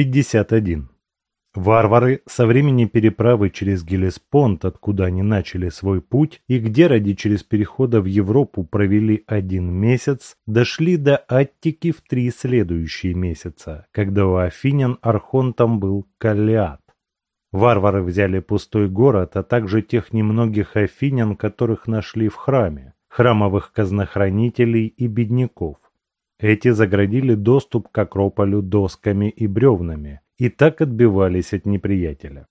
51. Варвары со времени переправы через Гелеспонд, откуда они начали свой путь, и где ради через перехода в Европу провели один месяц, дошли до Аттики в три следующие месяца, когда у афинян архонтом был Каллиат. Варвары взяли пустой город, а также тех немногих афинян, которых нашли в храме, храмовых казнохранителей и бедняков. Эти заградили доступ к Акрополю досками и бревнами и так отбивались от неприятеля.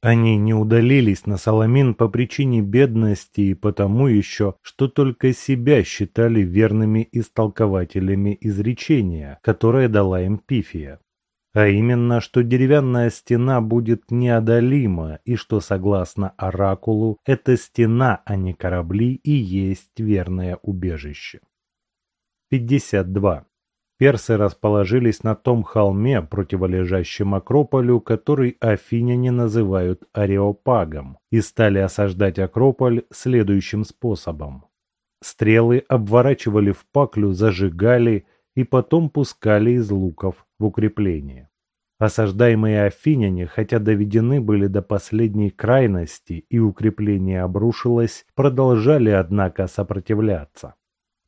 Они не удалились на Саламин по причине бедности и потому еще, что только себя считали верными истолкователями изречения, которое дала им Пифия. А именно, что деревянная стена будет неодолима и что, согласно Оракулу, эта стена, а не корабли, и есть верное убежище. 52. Персы расположились на том холме, противолежащем Акрополю, который афиняне называют Ареопагом, и стали осаждать Акрополь следующим способом. Стрелы обворачивали в паклю, зажигали и потом пускали из луков в укрепление. Осаждаемые афиняне, хотя доведены были до последней крайности и укрепление обрушилось, продолжали, однако, сопротивляться.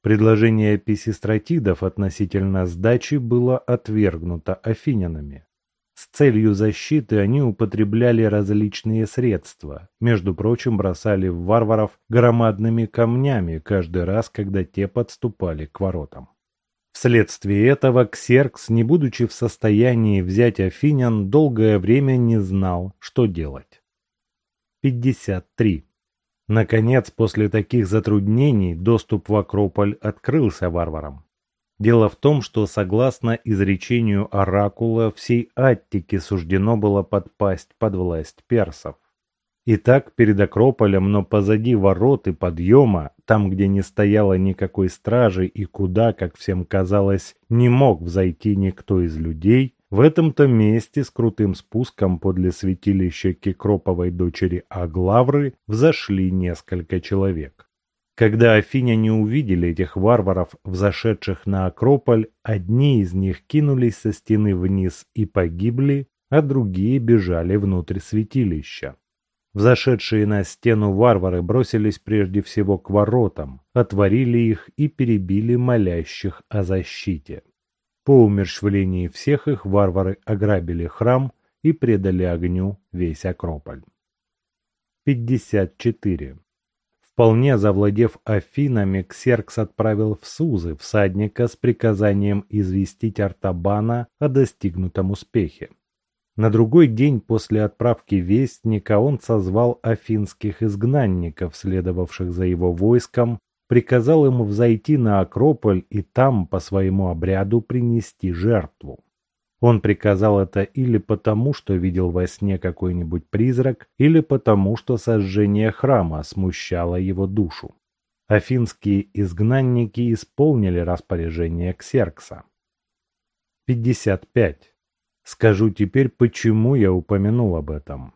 Предложение писистратидов относительно сдачи было отвергнуто афинянами. С целью защиты они употребляли различные средства, между прочим бросали в варваров громадными камнями каждый раз, когда те подступали к воротам. Вследствие этого Ксеркс, не будучи в состоянии взять афинян, долгое время не знал, что делать. 53. Наконец, после таких затруднений, доступ в Акрополь открылся варварам. Дело в том, что согласно изречению оракула, всей Аттике суждено было подпасть под власть персов. Итак, перед Акрополем, но позади ворот и подъема, там, где не стояло никакой стражи и куда, как всем казалось, не мог взойти никто из людей, в этом-то месте с крутым спуском подле святилища Кекроповой дочери Аглавры взошли несколько человек. Когда афиняне увидели этих варваров, взошедших на Акрополь, одни из них кинулись со стены вниз и погибли, а другие бежали внутрь святилища. Взошедшие на стену варвары бросились прежде всего к воротам, отворили их и перебили молящих о защите. По умерщвлении всех их варвары ограбили храм и предали огню весь Акрополь. 54. Вполне завладев Афинами, Ксеркс отправил в Сузы всадника с приказанием известить Артабана о достигнутом успехе. На другой день после отправки вестника он созвал афинских изгнанников, следовавших за его войском, приказал ему взойти на Акрополь и там по своему обряду принести жертву. Он приказал это или потому, что видел во сне какой-нибудь призрак, или потому, что сожжение храма смущало его душу. Афинские изгнанники исполнили распоряжение Ксеркса. 55. Скажу теперь, почему я упомянул об этом.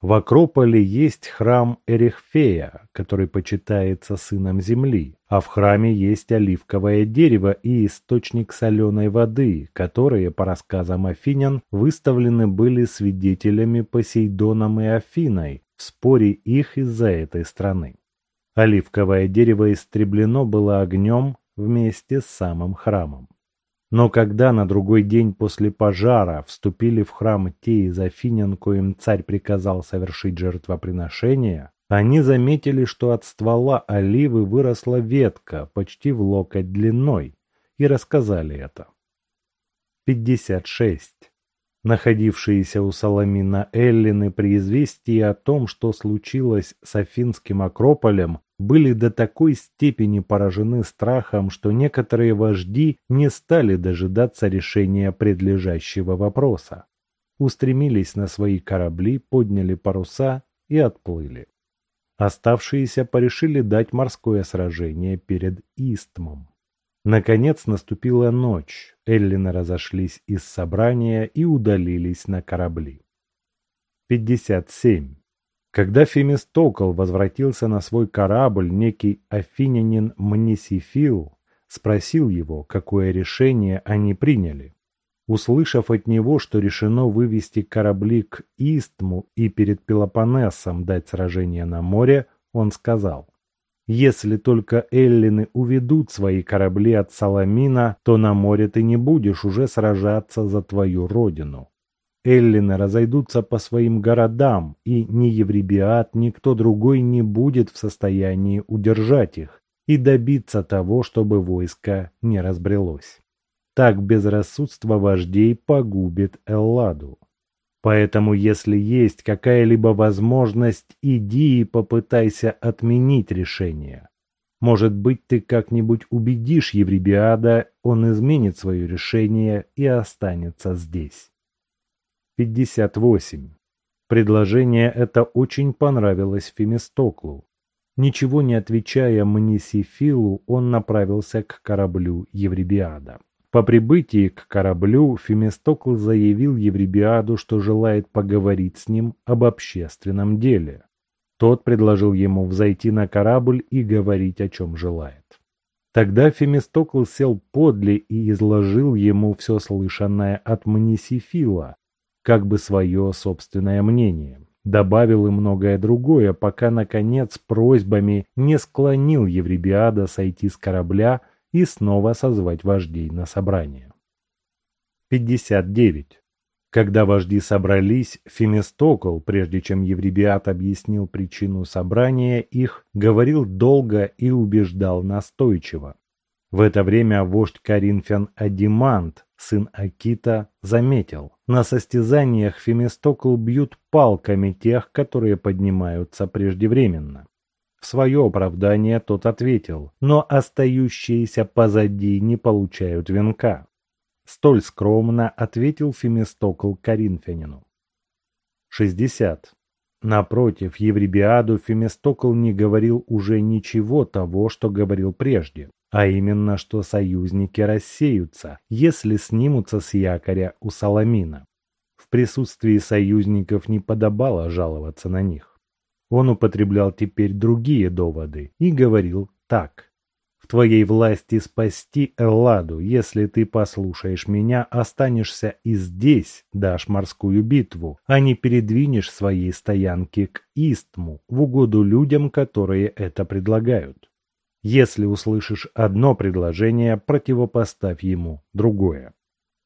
В Акрополе есть храм Эрехфея, который почитается сыном земли, а в храме есть оливковое дерево и источник соленой воды, которые, по рассказам афинян, выставлены были свидетелями Посейдоном и Афиной в споре их из-за этой страны. Оливковое дерево истреблено было огнем вместе с самым храмом. Но когда на другой день после пожара вступили в храм те из афинян, коим царь приказал совершить жертвоприношение, они заметили, что от ствола оливы выросла ветка почти в локоть длиной, и рассказали это. 56. Находившиеся у Соломина Эллины при известии о том, что случилось с Афинским Акрополем, были до такой степени поражены страхом, что некоторые вожди не стали дожидаться решения предлежащего вопроса. Устремились на свои корабли, подняли паруса и отплыли. Оставшиеся порешили дать морское сражение перед Истмом. Наконец наступила ночь, Эллины разошлись из собрания и удалились на корабли. 57. Когда Фемистокл возвратился на свой корабль, некий афинянин Мнисифил спросил его, какое решение они приняли. Услышав от него, что решено вывести корабли к Истму и перед Пелопоннесом дать сражение на море, он сказал, «Если только эллины уведут свои корабли от Саламина, то на море ты не будешь уже сражаться за твою родину. Эллины разойдутся по своим городам, и ни Евребиат, ни кто другой не будет в состоянии удержать их и добиться того, чтобы войско не разбрелось. Так безрассудство вождей погубит Элладу. Поэтому, если есть какая-либо возможность, иди и попытайся отменить решение. Может быть, ты как-нибудь убедишь Евребиада, он изменит свое решение и останется здесь. 58. Предложение это очень понравилось Фемистоклу. Ничего не отвечая Мнисифилу, он направился к кораблю Евребиада. По прибытии к кораблю Фемистокл заявил Евребиаду, что желает поговорить с ним об общественном деле. Тот предложил ему взойти на корабль и говорить, о чем желает. Тогда Фемистокл сел подле и изложил ему все слышанное от Мнисифила, как бы свое собственное мнение. Добавил и многое другое, пока, наконец, просьбами не склонил Евребиада сойти с корабля и снова созвать вождей на собрание. 59. Когда вожди собрались, Фемистокл, прежде чем Евребиат объяснил причину собрания их, говорил долго и убеждал настойчиво. В это время вождь Коринфян Адимант, сын Акита, заметил. На состязаниях Фемистокл бьют палками тех, которые поднимаются преждевременно. В свое оправдание тот ответил, но остающиеся позади не получают венка. Столь скромно ответил Фемистокл Коринфянину. 60. Напротив, Евребиаду Фемистокл не говорил уже ничего того, что говорил прежде, а именно, что союзники рассеются, если снимутся с якоря у Саламина. В присутствии союзников не подобало жаловаться на них. Он употреблял теперь другие доводы и говорил так. «В твоей власти спасти Элладу, если ты послушаешь меня, останешься и здесь, дашь морскую битву, а не передвинешь своей стоянки к Истму в угоду людям, которые это предлагают. Если услышишь одно предложение, противопоставь ему другое.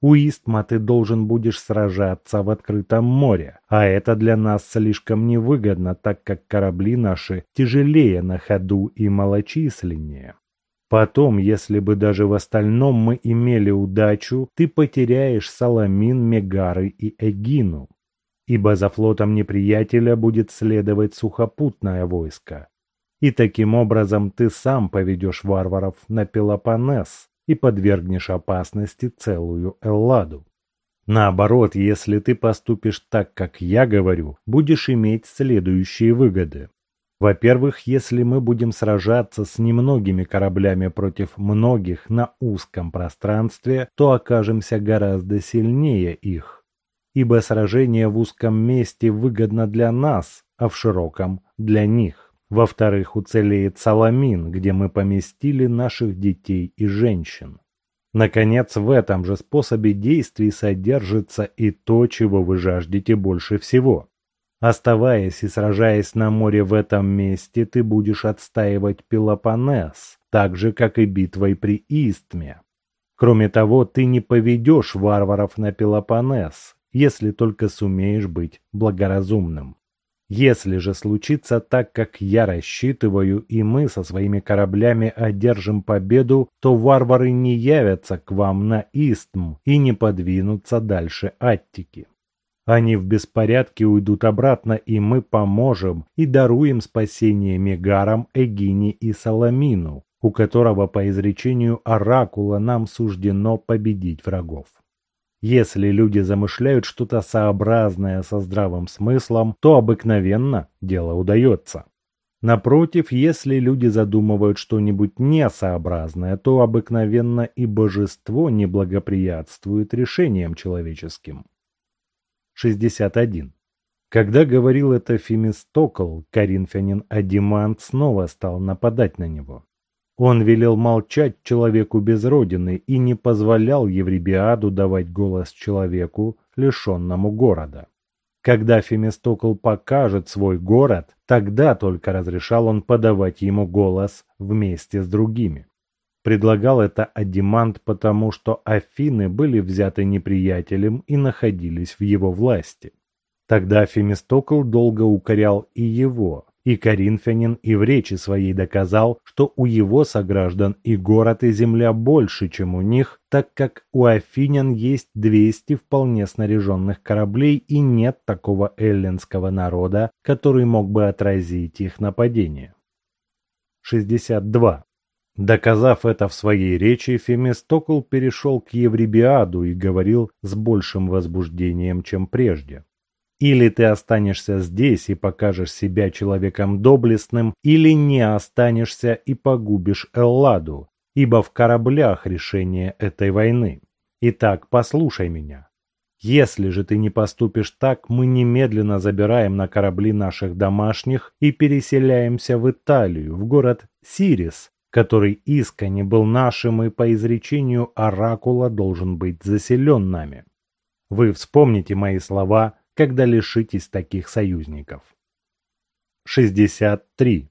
У Истма ты должен будешь сражаться в открытом море, а это для нас слишком невыгодно, так как корабли наши тяжелее на ходу и малочисленнее. Потом, если бы даже в остальном мы имели удачу, ты потеряешь Саламин, Мегары и Эгину. Ибо за флотом неприятеля будет следовать сухопутное войско. И таким образом ты сам поведешь варваров на Пелопоннес, и подвергнешь опасности целую Элладу. Наоборот, если ты поступишь так, как я говорю, будешь иметь следующие выгоды. Во-первых, если мы будем сражаться с немногими кораблями против многих на узком пространстве, то окажемся гораздо сильнее их. Ибо сражение в узком месте выгодно для нас, а в широком – для них. Во-вторых, уцелеет Саламин, где мы поместили наших детей и женщин. Наконец, в этом же способе действий содержится и то, чего вы жаждете больше всего. Оставаясь и сражаясь на море в этом месте, ты будешь отстаивать Пелопоннес, так же, как и битвой при Истме. Кроме того, ты не поведешь варваров на Пелопоннес, если только сумеешь быть благоразумным. Если же случится так, как я рассчитываю, и мы со своими кораблями одержим победу, то варвары не явятся к вам на Истм и не подвинутся дальше Аттики. Они в беспорядке уйдут обратно, и мы поможем и даруем спасение Мегарам, Эгине и Саламину, у которого по изречению Оракула нам суждено победить врагов. Если люди замышляют что-то сообразное со здравым смыслом, то обыкновенно дело удается. Напротив, если люди задумывают что-нибудь несообразное, то обыкновенно и божество не благоприятствует решениям человеческим. 61. Когда говорил это Фемистокл, коринфянин Адимант снова стал нападать на него. Он велел молчать человеку без родины и не позволял Евребиаду давать голос человеку, лишенному города. Когда Фемистокл покажет свой город, тогда только разрешал он подавать ему голос вместе с другими. Предлагал это Адимант потому, что Афины были взяты неприятелем и находились в его власти. Тогда Фемистокл долго укорял и его, и Коринфянин и в речи своей доказал, что у его сограждан и город, и земля больше, чем у них, так как у афинян есть 200 вполне снаряженных кораблей и нет такого эллинского народа, который мог бы отразить их нападение. 62. Доказав это в своей речи, Фемистокл перешел к Евребиаду и говорил с большим возбуждением, чем прежде. Или ты останешься здесь и покажешь себя человеком доблестным, или не останешься и погубишь Элладу, ибо в кораблях решение этой войны. Итак, послушай меня. Если же ты не поступишь так, мы немедленно забираем на корабли наших домашних и переселяемся в Италию, в город Сирис, который искренне был нашим и по изречению Оракула должен быть заселен нами. Вы вспомните мои слова когда лишитесь таких союзников. 63.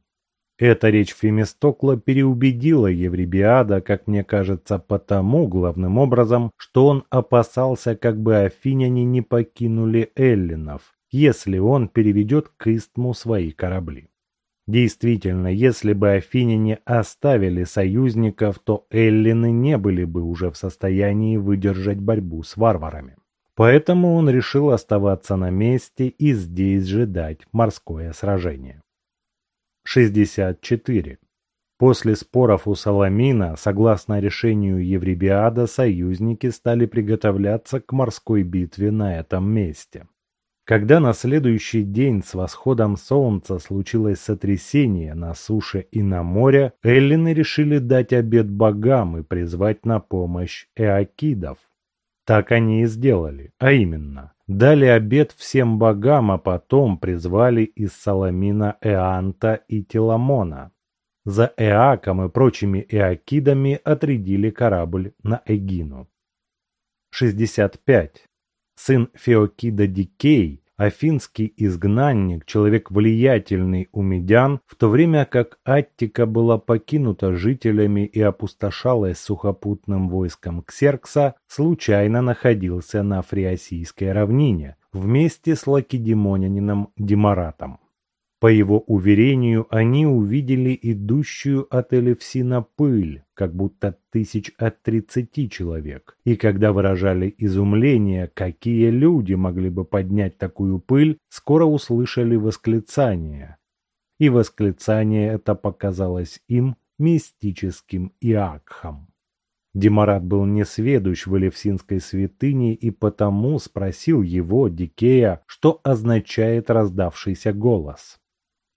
Эта речь Фемистокла переубедила Евребиада, как мне кажется, потому главным образом, что он опасался, как бы афиняне не покинули эллинов, если он переведет к Истму свои корабли. Действительно, если бы афиняне оставили союзников, то эллины не были бы уже в состоянии выдержать борьбу с варварами. Поэтому он решил оставаться на месте и здесь же дать морское сражение. 64. После споров у Саламина, согласно решению Евребиада, союзники стали приготовляться к морской битве на этом месте. Когда на следующий день с восходом солнца случилось сотрясение на суше и на море, эллины решили дать обед богам и призвать на помощь эакидов. Так они и сделали, а именно, дали обед всем богам, а потом призвали из Саламина Эанта и Теламона. За Эаком и прочими Эакидами отрядили корабль на Эгину. 65. Сын Феокида Дикей афинский изгнанник, человек влиятельный у медян, в то время как Аттика была покинута жителями и опустошалась сухопутным войском Ксеркса, случайно находился на Фриосийской равнине вместе с лакедемонянином Демаратом. По его уверению, они увидели идущую от Элевсина пыль, как будто тысяч от тридцати человек. И когда выражали изумление, какие люди могли бы поднять такую пыль, скоро услышали восклицание. И восклицание это показалось им мистическим иакхом. Демарат был несведущ в Элевсинской святыне и потому спросил его, Дикея, что означает раздавшийся голос.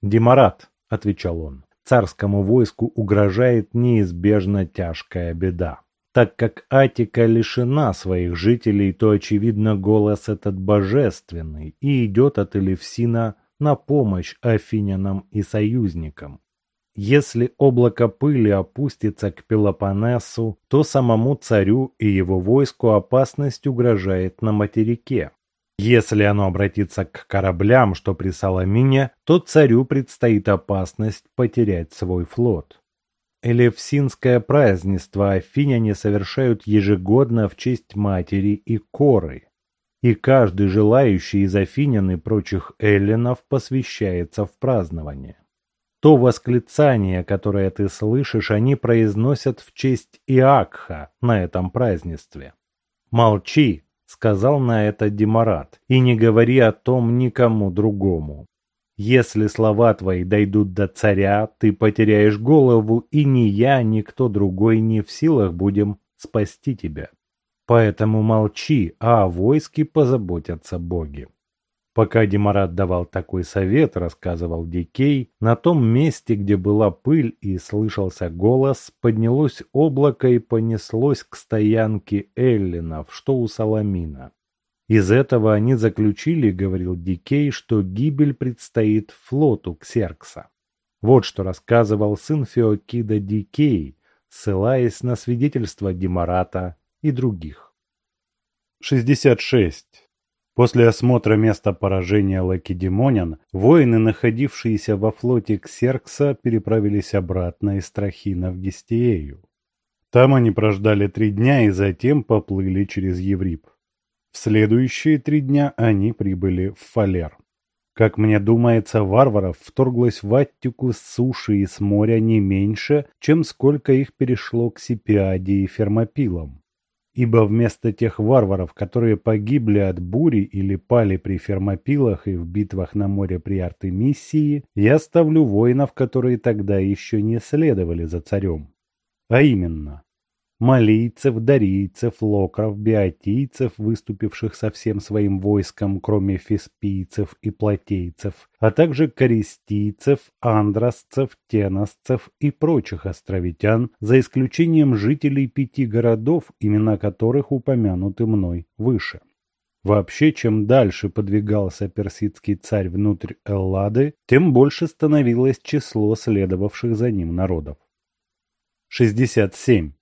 «Демарат», — отвечал он, — «царскому войску угрожает неизбежно тяжкая беда. Так как Атика лишена своих жителей, то, очевидно, голос этот божественный и идет от Элевсина на помощь афинянам и союзникам. Если облако пыли опустится к Пелопоннесу, то самому царю и его войску опасность угрожает на материке. Если оно обратится к кораблям, что при Саламине, то царю предстоит опасность потерять свой флот. Элевсинское празднество афиняне совершают ежегодно в честь матери и коры. И каждый желающий из афинян и прочих эллинов посвящается в празднование. То восклицание, которое ты слышишь, они произносят в честь Иакха на этом празднестве. Молчи, сказал на это Демарат, и не говори о том никому другому. Если слова твои дойдут до царя, ты потеряешь голову, и ни я, ни кто другой не в силах будем спасти тебя. Поэтому молчи, а о войске позаботятся боги. Пока Демарат давал такой совет, рассказывал Дикей, на том месте, где была пыль и слышался голос, поднялось облако и понеслось к стоянке эллинов, что у Саламина. Из этого они заключили, говорил Дикей, что гибель предстоит флоту Ксеркса. Вот что рассказывал сын Феокида Дикей, ссылаясь на свидетельства Демарата и других. 66. После осмотра места поражения лакедемонян, воины, находившиеся во флоте Ксеркса, переправились обратно из Трахина в Гестиею. Там они прождали три дня и затем поплыли через Еврип. В следующие три дня они прибыли в Фалер. Как мне думается, варваров вторглось в Аттику с суши и с моря не меньше, чем сколько их перешло к Сипиаде и Фермопилам. Ибо вместо тех варваров, которые погибли от бури или пали при Фермопилах и в битвах на море при Артемисии, я ставлю воинов, которые тогда еще не следовали за царем. А именно, малийцев, дарийцев, локров, биотийцев, выступивших со всем своим войском, кроме феспийцев и платейцев, а также користийцев, андросцев, теносцев и прочих островитян, за исключением жителей пяти городов, имена которых упомянуты мной выше. Вообще, чем дальше подвигался персидский царь внутрь Эллады, тем больше становилось число следовавших за ним народов. 67.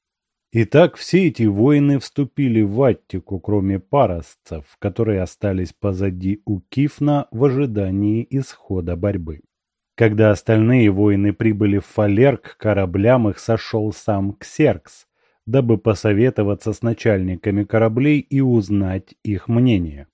Итак, все эти воины вступили в Аттику, кроме паросцев, которые остались позади у Кифна в ожидании исхода борьбы. Когда остальные воины прибыли в Фалер, к кораблям их сошел сам Ксеркс, дабы посоветоваться с начальниками кораблей и узнать их мнение.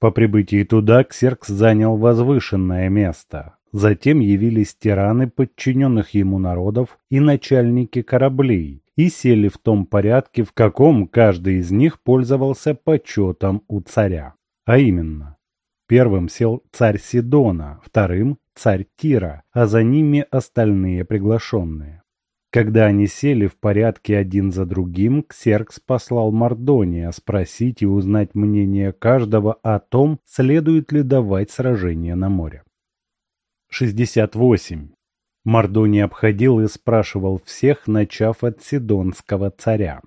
По прибытии туда Ксеркс занял возвышенное место. Затем явились тираны подчиненных ему народов и начальники кораблей, и сели в том порядке, в каком каждый из них пользовался почетом у царя. А именно, первым сел царь Сидона, вторым – царь Тира, а за ними остальные приглашенные. Когда они сели в порядке один за другим, Ксеркс послал Мардония спросить и узнать мнение каждого о том, следует ли давать сражение на море. 68. Мордоний обходил и спрашивал всех, начав от Сидонского царя.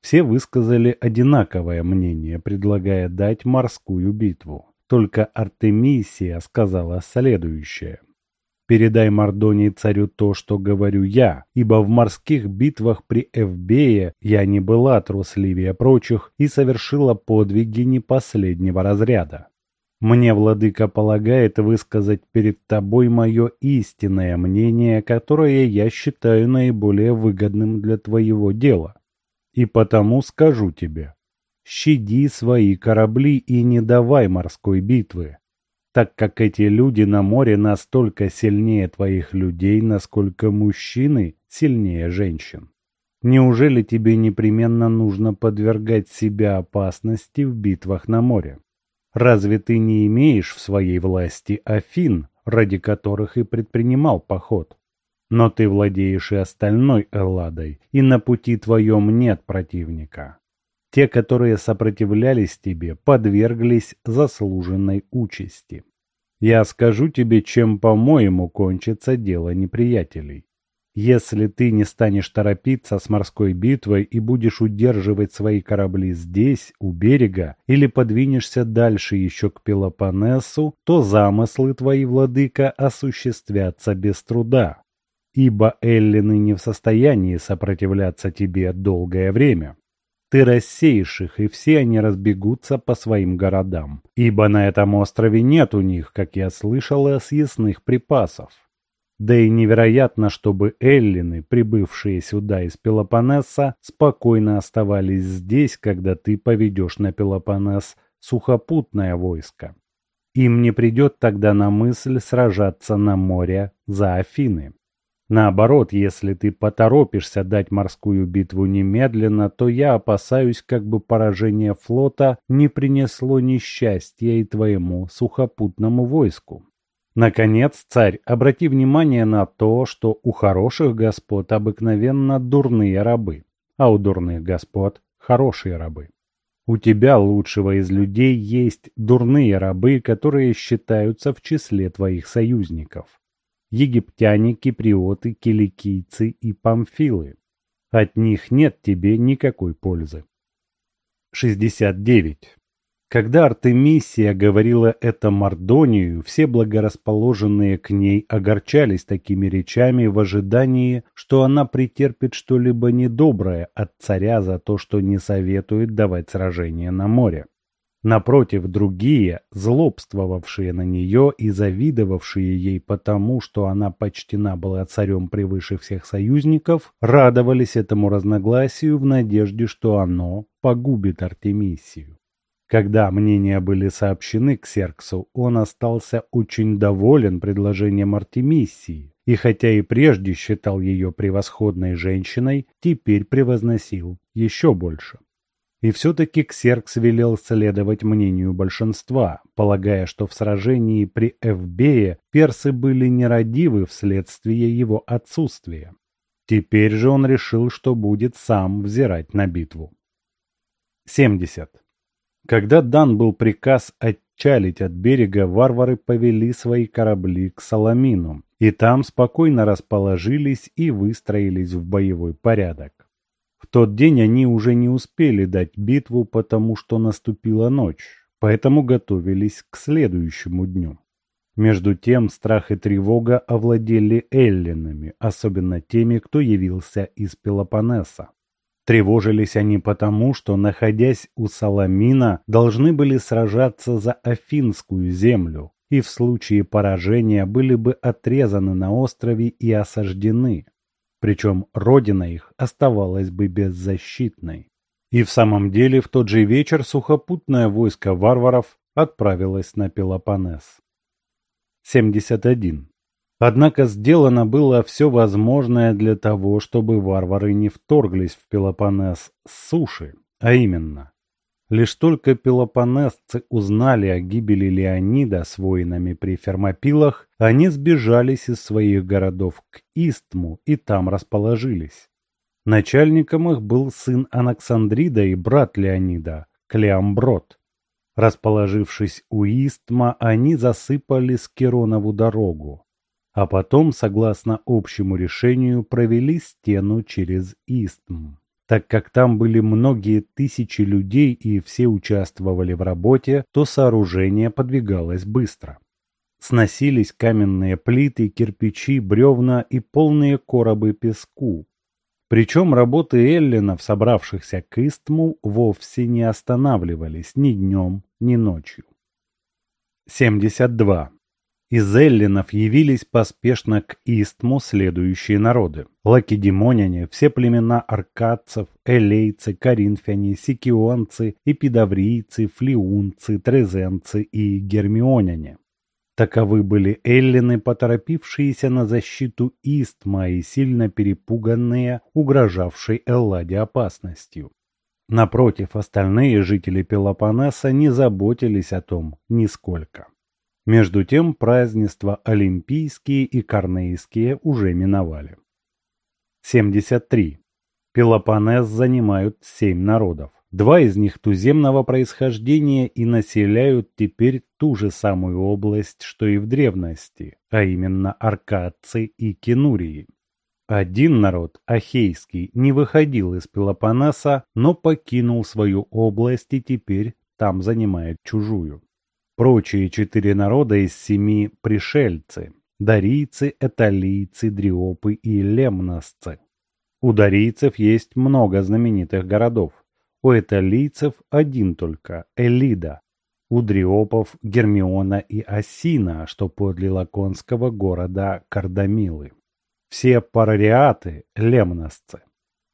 Все высказали одинаковое мнение, предлагая дать морскую битву. Только Артемисия сказала следующее. «Передай Мордонии царю то, что говорю я, ибо в морских битвах при Эвбее я не была трусливее прочих и совершила подвиги не последнего разряда. Мне, владыка, полагает высказать перед тобой мое истинное мнение, которое я считаю наиболее выгодным для твоего дела. И потому скажу тебе, щади свои корабли и не давай морской битвы, так как эти люди на море настолько сильнее твоих людей, насколько мужчины сильнее женщин. Неужели тебе непременно нужно подвергать себя опасности в битвах на море? Разве ты не имеешь в своей власти Афин, ради которых и предпринимал поход? Но ты владеешь и остальной Элладой, и на пути твоем нет противника. Те, которые сопротивлялись тебе, подверглись заслуженной участи. Я скажу тебе, чем, по-моему, кончится дело неприятелей. Если ты не станешь торопиться с морской битвой и будешь удерживать свои корабли здесь, у берега, или подвинешься дальше еще к Пелопоннесу, то замыслы твои, владыка, осуществятся без труда. Ибо эллины не в состоянии сопротивляться тебе долгое время. Ты рассеешь их, и все они разбегутся по своим городам, ибо на этом острове нет у них, как я слышала, съестных припасов. Да и невероятно, чтобы эллины, прибывшие сюда из Пелопоннеса, спокойно оставались здесь, когда ты поведешь на Пелопоннес сухопутное войско. Им не придет тогда на мысль сражаться на море за Афины. Наоборот, если ты поторопишься дать морскую битву немедленно, то я опасаюсь, как бы поражение флота не принесло несчастья и твоему сухопутному войску. Наконец, царь, обрати внимание на то, что у хороших господ обыкновенно дурные рабы, а у дурных господ хорошие рабы. У тебя, лучшего из людей, есть дурные рабы, которые считаются в числе твоих союзников. Египтяне, киприоты, киликийцы и памфилы. От них нет тебе никакой пользы. 69. Когда Артемисия говорила это Мардонию, все благорасположенные к ней огорчались такими речами в ожидании, что она претерпит что-либо недоброе от царя за то, что не советует давать сражение на море. Напротив, другие, злобствовавшие на нее и завидовавшие ей потому, что она почтена была царем превыше всех союзников, радовались этому разногласию в надежде, что оно погубит Артемисию. Когда мнения были сообщены к Серксу, он остался очень доволен предложением Артемисии, и хотя и прежде считал ее превосходной женщиной, теперь превозносил еще больше. И все-таки Ксеркс велел следовать мнению большинства, полагая, что в сражении при Эвбее персы были нерадивы вследствие его отсутствия. Теперь же он решил, что будет сам взирать на битву. 70. Когда дан был приказ отчалить от берега, варвары повели свои корабли к Саламину, и там спокойно расположились и выстроились в боевой порядок. В тот день они уже не успели дать битву, потому что наступила ночь, поэтому готовились к следующему дню. Между тем страх и тревога овладели эллинами, особенно теми, кто явился из Пелопоннеса. Тревожились они потому, что, находясь у Саламина, должны были сражаться за Афинскую землю, и в случае поражения были бы отрезаны на острове и осаждены. Причем родина их оставалась бы беззащитной. И в самом деле в тот же вечер сухопутное войско варваров отправилось на Пелопоннес. 71. Однако сделано было все возможное для того, чтобы варвары не вторглись в Пелопоннес с суши, а именно. Лишь только пелопоннесцы узнали о гибели Леонида с воинами при Фермопилах, они сбежались из своих городов к Истму и там расположились. Начальником их был сын Анаксандрида и брат Леонида, Клеамброд. Расположившись у Истма, они засыпали Скиронову дорогу а потом, согласно общему решению, провели стену через Истм. Так как там были многие тысячи людей и все участвовали в работе, то сооружение подвигалось быстро. Сносились каменные плиты, кирпичи, бревна и полные коробы песку. Причем работы эллинов, собравшихся к Истму, вовсе не останавливались ни днем, ни ночью. 72. Из эллинов явились поспешно к Истму следующие народы. Лакедемоняне, все племена аркадцев, элейцы, коринфяне, сикионцы, эпидаврийцы, флеунцы, трезенцы и гермионяне. Таковы были эллины, поторопившиеся на защиту Истма и сильно перепуганные, угрожавшей Элладе опасностью. Напротив, остальные жители Пелопоннеса не заботились о том нисколько. Между тем празднества олимпийские и корнейские уже миновали. 73. Пелопоннес занимают семь народов. Два из них туземного происхождения и населяют теперь ту же самую область, что и в древности, а именно аркадцы и кенурии. Один народ, ахейский, не выходил из Пелопоннеса, но покинул свою область и теперь там занимает чужую. Прочие четыре народа из семи – пришельцы – дарийцы, эталийцы, дриопы и лемносцы. У дарийцев есть много знаменитых городов. У эталийцев один только – Элида. У дриопов – Гермиона и Осина, что подле лаконского города Кардамилы. Все парариаты – лемносцы.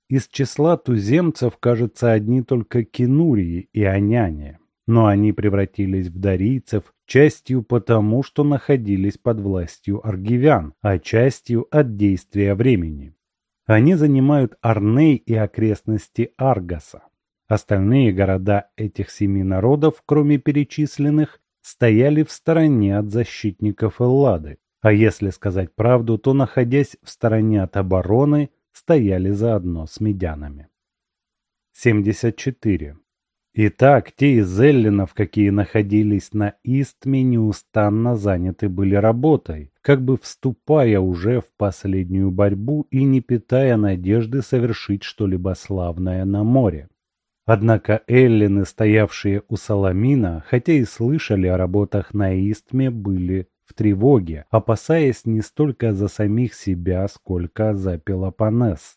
Из числа туземцев, кажется, одни только кинурии и аняне но они превратились в дарийцев частью потому, что находились под властью аргивян, а частью от действия времени. Они занимают Арней и окрестности Аргаса. Остальные города этих семи народов, кроме перечисленных, стояли в стороне от защитников Эллады, а если сказать правду, то, находясь в стороне от обороны, стояли заодно с медянами. 74. Итак, те из эллинов, какие находились на Истме, неустанно заняты были работой, как бы вступая уже в последнюю борьбу и не питая надежды совершить что-либо славное на море. Однако эллины, стоявшие у Саламина, хотя и слышали о работах на Истме, были в тревоге, опасаясь не столько за самих себя, сколько за Пелопоннес.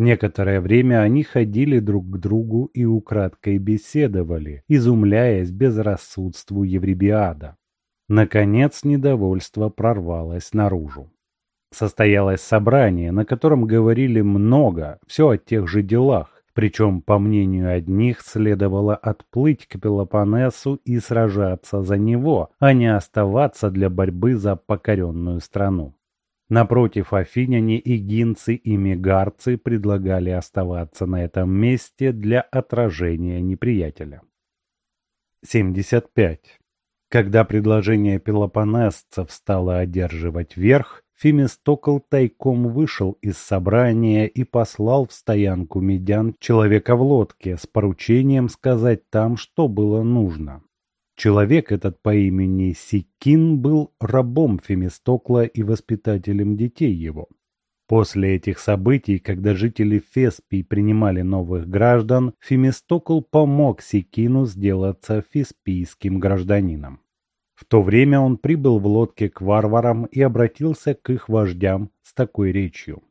Некоторое время они ходили друг к другу и украдкой беседовали, изумляясь безрассудству Евребиада. Наконец недовольство прорвалось наружу. Состоялось собрание, на котором говорили много, все о тех же делах, причем, по мнению одних, следовало отплыть к Пелопоннесу и сражаться за него, а не оставаться для борьбы за покоренную страну. Напротив, афиняне и гинцы и мегарцы предлагали оставаться на этом месте для отражения неприятеля. 75. Когда предложение пелопонесцев стало одерживать верх, Фемистокл тайком вышел из собрания и послал в стоянку медян человека в лодке с поручением сказать там, что было нужно. Человек этот по имени Сикин был рабом Фемистокла и воспитателем детей его. После этих событий, когда жители Феспий принимали новых граждан, Фемистокл помог Сикину сделаться феспийским гражданином. В то время он прибыл в лодке к варварам и обратился к их вождям с такой речью.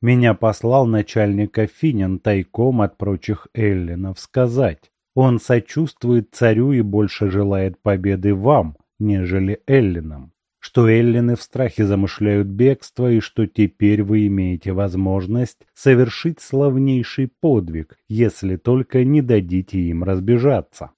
«Меня послал начальник Афинян тайком от прочих эллинов сказать, он сочувствует царю и больше желает победы вам, нежели эллинам что эллины в страхе замышляют бегство и что теперь вы имеете возможность совершить славнейший подвиг, если только не дадите им разбежаться.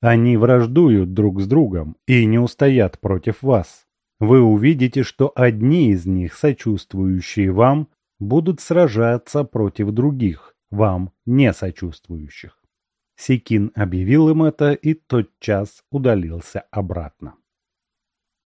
Они враждуют друг с другом и не устоят против вас. Вы увидите, что одни из них, сочувствующие вам, будут сражаться против других, вам не сочувствующих. Секин объявил им это и тотчас удалился обратно.